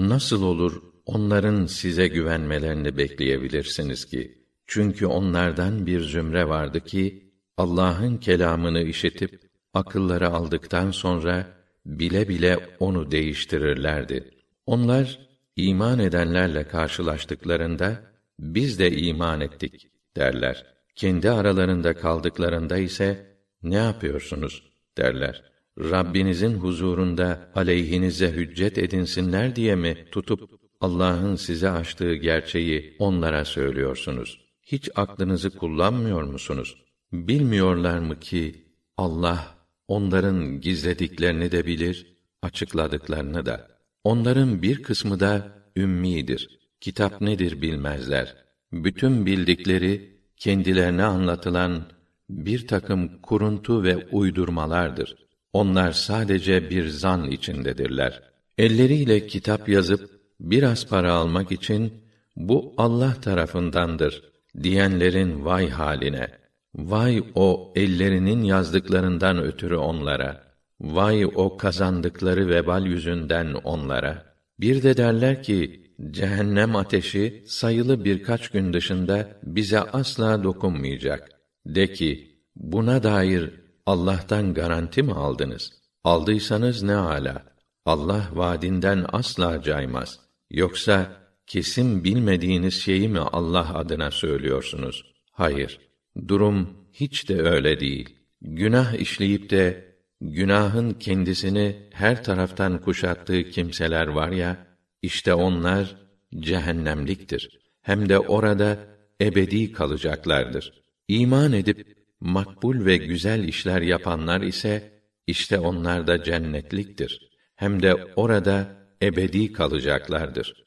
Nasıl olur onların size güvenmelerini bekleyebilirsiniz ki? Çünkü onlardan bir zümre vardı ki Allah'ın kelamını işitip akılları aldıktan sonra bile bile onu değiştirirlerdi. Onlar iman edenlerle karşılaştıklarında biz de iman ettik derler. Kendi aralarında kaldıklarında ise ne yapıyorsunuz derler. Rabbinizin huzurunda aleyhinize hüccet edinsinler diye mi tutup Allah'ın size açtığı gerçeği onlara söylüyorsunuz? Hiç aklınızı kullanmıyor musunuz? Bilmiyorlar mı ki Allah onların gizlediklerini de bilir, açıkladıklarını da. Onların bir kısmı da ümmidir. Kitap nedir bilmezler. Bütün bildikleri kendilerine anlatılan bir takım kuruntu ve uydurmalardır. Onlar sadece bir zan içindedirler. Elleriyle kitap yazıp biraz para almak için bu Allah tarafındandır diyenlerin vay haline. Vay o ellerinin yazdıklarından ötürü onlara. Vay o kazandıkları vebal yüzünden onlara. Bir de derler ki cehennem ateşi sayılı birkaç gün dışında bize asla dokunmayacak. De ki buna dair Allah'tan garanti mi aldınız? Aldıysanız ne ala. Allah vaadinden asla caymaz. Yoksa kesin bilmediğiniz şeyi mi Allah adına söylüyorsunuz? Hayır. Durum hiç de öyle değil. Günah işleyip de günahın kendisini her taraftan kuşattığı kimseler var ya, işte onlar cehennemliktir. Hem de orada ebedi kalacaklardır. İman edip makbul ve güzel işler yapanlar ise işte onlar da cennetliktir. Hem de orada ebedi kalacaklardır.